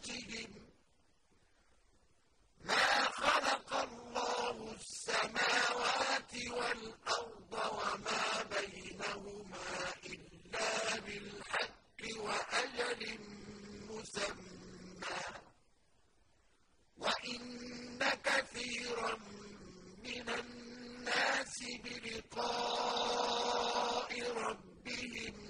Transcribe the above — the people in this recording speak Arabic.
بِآيَاتِهِمْ مَا خَلَقَ اللَّهُ السَّمَاوَاتِ وَالْأَرْضَ وَمَا بَيْنَهُمَا إِلَّا بِالْحَقِّ وَأَجَلٍ مُّسَمًّى. وَإِنَّ كَثِيرًا مِّنَ النَّاسِ بِلِقَاءِ رَبِّهِمْ